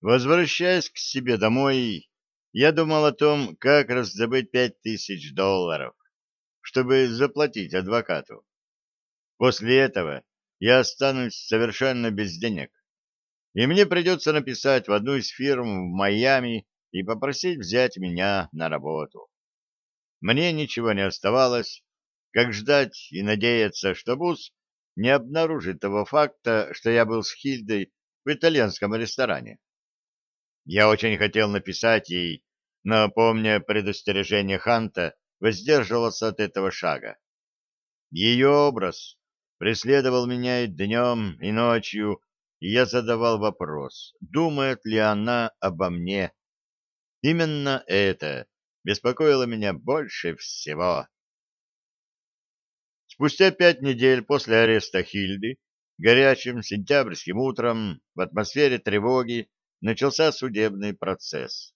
Возвращаясь к себе домой, я думал о том, как раздобыть пять тысяч долларов, чтобы заплатить адвокату. После этого я останусь совершенно без денег, и мне придется написать в одну из фирм в Майами и попросить взять меня на работу. Мне ничего не оставалось, как ждать и надеяться, что Бус не обнаружит того факта, что я был с Хильдой в итальянском ресторане. Я очень хотел написать ей, но, помня предостережение Ханта, воздерживался от этого шага. Ее образ преследовал меня и днем, и ночью, и я задавал вопрос, думает ли она обо мне. Именно это беспокоило меня больше всего. Спустя пять недель после ареста Хильды, горячим сентябрьским утром, в атмосфере тревоги, начался судебный процесс.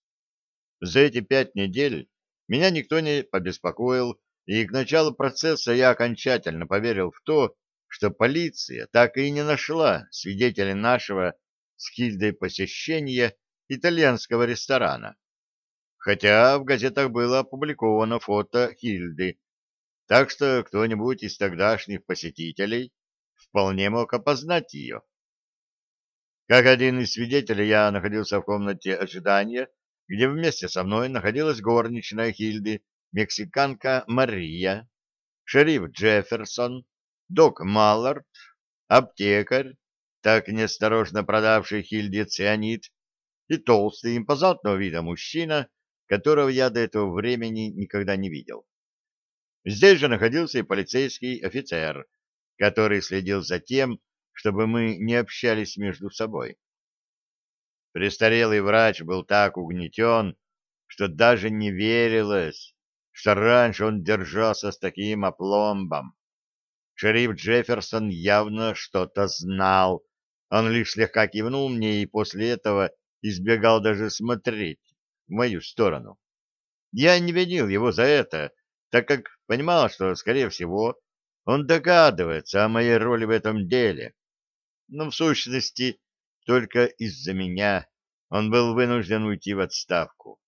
За эти пять недель меня никто не побеспокоил, и к началу процесса я окончательно поверил в то, что полиция так и не нашла свидетелей нашего с Хильдой посещения итальянского ресторана. Хотя в газетах было опубликовано фото Хильды, так что кто-нибудь из тогдашних посетителей вполне мог опознать ее. Как один из свидетелей, я находился в комнате ожидания, где вместе со мной находилась горничная Хильды, мексиканка Мария, шериф Джефферсон, док Маллард, аптекарь, так неосторожно продавший Хильде цианид, и толстый импозантного вида мужчина, которого я до этого времени никогда не видел. Здесь же находился и полицейский офицер, который следил за тем, чтобы мы не общались между собой. Престарелый врач был так угнетен, что даже не верилось, что раньше он держался с таким опломбом. Шериф Джефферсон явно что-то знал. Он лишь слегка кивнул мне и после этого избегал даже смотреть в мою сторону. Я не винил его за это, так как понимал, что, скорее всего, он догадывается о моей роли в этом деле но в сущности только из-за меня он был вынужден уйти в отставку.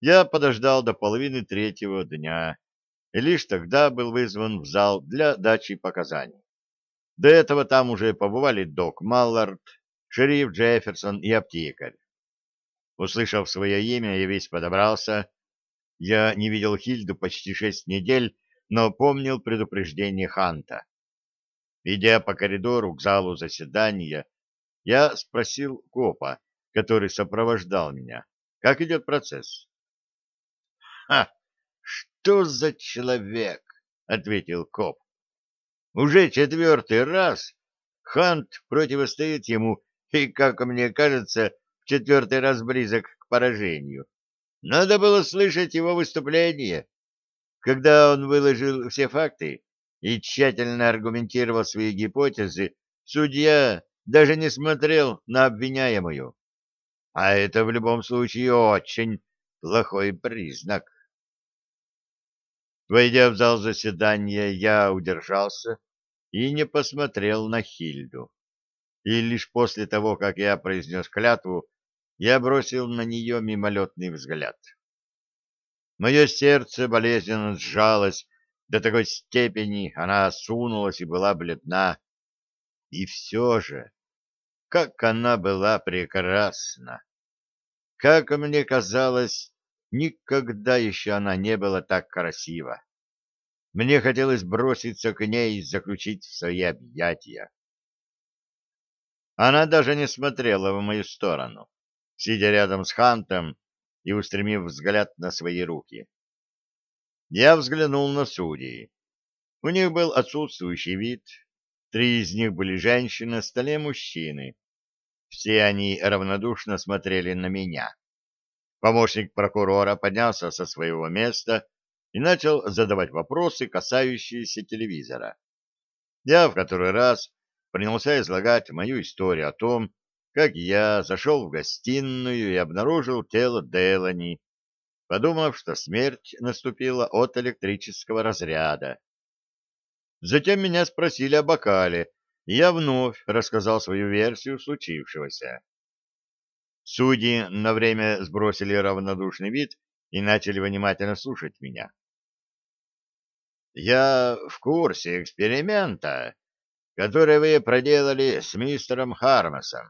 Я подождал до половины третьего дня и лишь тогда был вызван в зал для дачи показаний. До этого там уже побывали док Маллард, шериф Джефферсон и аптекарь. Услышав свое имя, я весь подобрался. Я не видел Хильду почти шесть недель, но помнил предупреждение Ханта. Идя по коридору к залу заседания, я спросил копа, который сопровождал меня, как идет процесс. — Ха! Что за человек? — ответил коп. — Уже четвертый раз Хант противостоит ему и, как мне кажется, в четвертый раз близок к поражению. Надо было слышать его выступление. Когда он выложил все факты, и тщательно аргументировал свои гипотезы, судья даже не смотрел на обвиняемую. А это в любом случае очень плохой признак. Войдя в зал заседания, я удержался и не посмотрел на Хильду. И лишь после того, как я произнес клятву, я бросил на нее мимолетный взгляд. Мое сердце болезненно сжалось до такой степени она осунулась и была бледна. И все же, как она была прекрасна! Как мне казалось, никогда еще она не была так красива. Мне хотелось броситься к ней и заключить в свои объятия. Она даже не смотрела в мою сторону, сидя рядом с Хантом и устремив взгляд на свои руки. Я взглянул на судей. У них был отсутствующий вид. Три из них были женщины, остальные мужчины. Все они равнодушно смотрели на меня. Помощник прокурора поднялся со своего места и начал задавать вопросы, касающиеся телевизора. Я в который раз принялся излагать мою историю о том, как я зашел в гостиную и обнаружил тело Делани, подумав, что смерть наступила от электрического разряда. Затем меня спросили о бокале, и я вновь рассказал свою версию случившегося. Судьи на время сбросили равнодушный вид и начали внимательно слушать меня. «Я в курсе эксперимента, который вы проделали с мистером Хармасом»,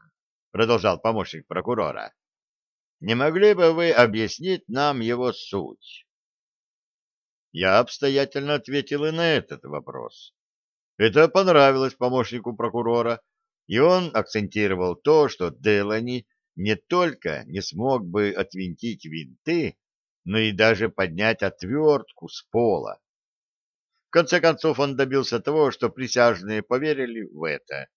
продолжал помощник прокурора. «Не могли бы вы объяснить нам его суть?» Я обстоятельно ответил и на этот вопрос. Это понравилось помощнику прокурора, и он акцентировал то, что Делани не только не смог бы отвинтить винты, но и даже поднять отвертку с пола. В конце концов он добился того, что присяжные поверили в это.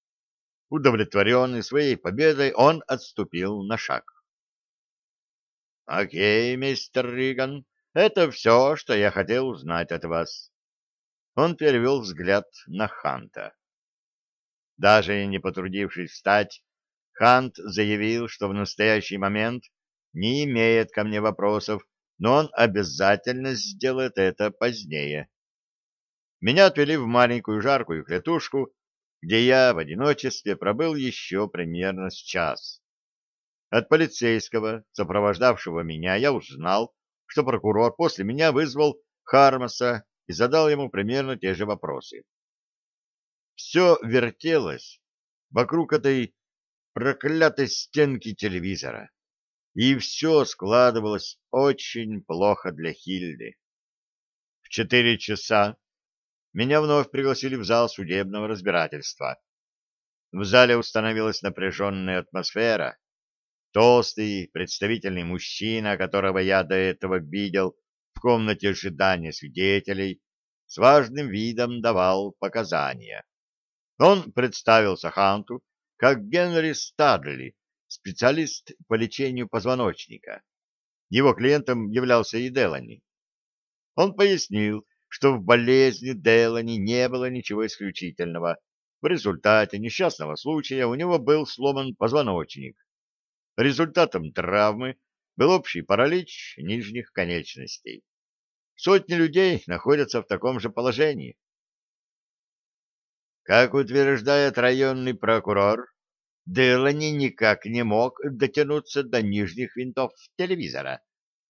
Удовлетворенный своей победой, он отступил на шаг. — Окей, мистер Риган, это все, что я хотел узнать от вас. Он перевел взгляд на Ханта. Даже не потрудившись встать, Хант заявил, что в настоящий момент не имеет ко мне вопросов, но он обязательно сделает это позднее. Меня отвели в маленькую жаркую клетушку, где я в одиночестве пробыл еще примерно с час. От полицейского, сопровождавшего меня, я узнал, что прокурор после меня вызвал Хармаса и задал ему примерно те же вопросы. Все вертелось вокруг этой проклятой стенки телевизора, и все складывалось очень плохо для Хильды. В четыре часа меня вновь пригласили в зал судебного разбирательства. В зале установилась напряженная атмосфера, Толстый, представительный мужчина, которого я до этого видел в комнате ожидания свидетелей, с важным видом давал показания. Он представился Ханту как Генри Стадли, специалист по лечению позвоночника. Его клиентом являлся и Делани. Он пояснил, что в болезни Делани не было ничего исключительного. В результате несчастного случая у него был сломан позвоночник. Результатом травмы был общий паралич нижних конечностей. Сотни людей находятся в таком же положении. Как утверждает районный прокурор, Делани никак не мог дотянуться до нижних винтов телевизора.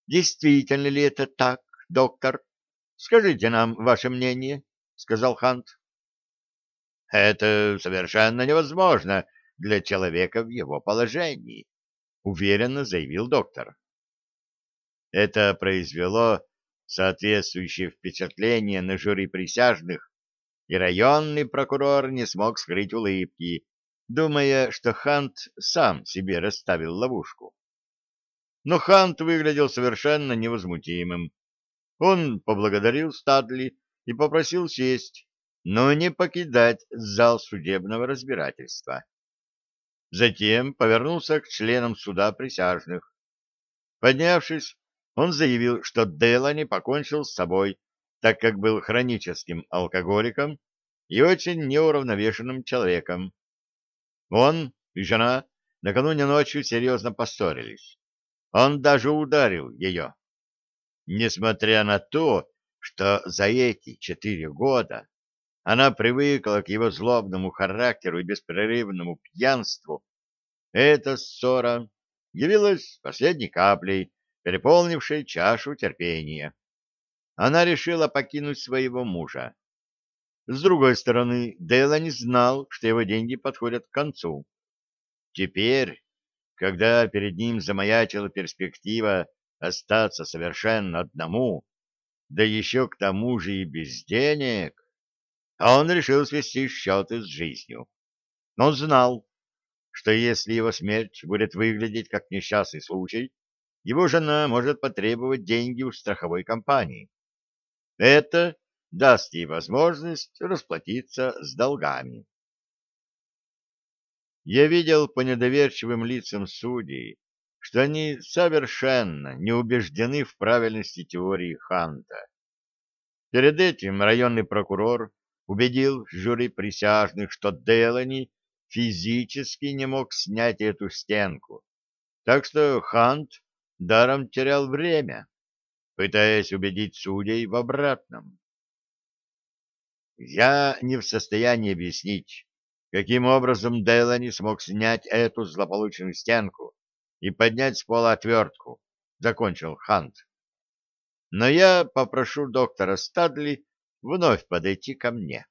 Действительно ли это так, доктор? Скажите нам ваше мнение, — сказал Хант. — Это совершенно невозможно для человека в его положении, уверенно заявил доктор. Это произвело соответствующее впечатление на жюри присяжных, и районный прокурор не смог скрыть улыбки, думая, что Хант сам себе расставил ловушку. Но Хант выглядел совершенно невозмутимым. Он поблагодарил Стадли и попросил сесть, но не покидать зал судебного разбирательства. Затем повернулся к членам суда присяжных. Поднявшись, он заявил, что Делани покончил с собой, так как был хроническим алкоголиком и очень неуравновешенным человеком. Он и жена накануне ночью серьезно поссорились. Он даже ударил ее. Несмотря на то, что за эти четыре года она привыкла к его злобному характеру и беспрерывному пьянству. Эта ссора явилась последней каплей, переполнившей чашу терпения. Она решила покинуть своего мужа. С другой стороны, Дейла не знал, что его деньги подходят к концу. Теперь, когда перед ним замаячила перспектива остаться совершенно одному, да еще к тому же и без денег, он решил свести счеты с жизнью. Но он знал, что если его смерть будет выглядеть как несчастный случай, его жена может потребовать деньги у страховой компании. Это даст ей возможность расплатиться с долгами. Я видел по недоверчивым лицам судей, что они совершенно не убеждены в правильности теории Ханта. Перед этим районный прокурор убедил жюри присяжных, что Делани физически не мог снять эту стенку, так что Хант даром терял время, пытаясь убедить судей в обратном. Я не в состоянии объяснить, каким образом Делани смог снять эту злополучную стенку, и поднять с пола отвертку, — закончил Хант. Но я попрошу доктора Стадли вновь подойти ко мне.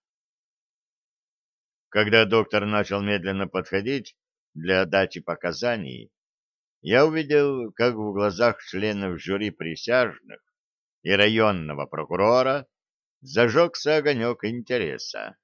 Когда доктор начал медленно подходить для дачи показаний, я увидел, как в глазах членов жюри присяжных и районного прокурора зажегся огонек интереса.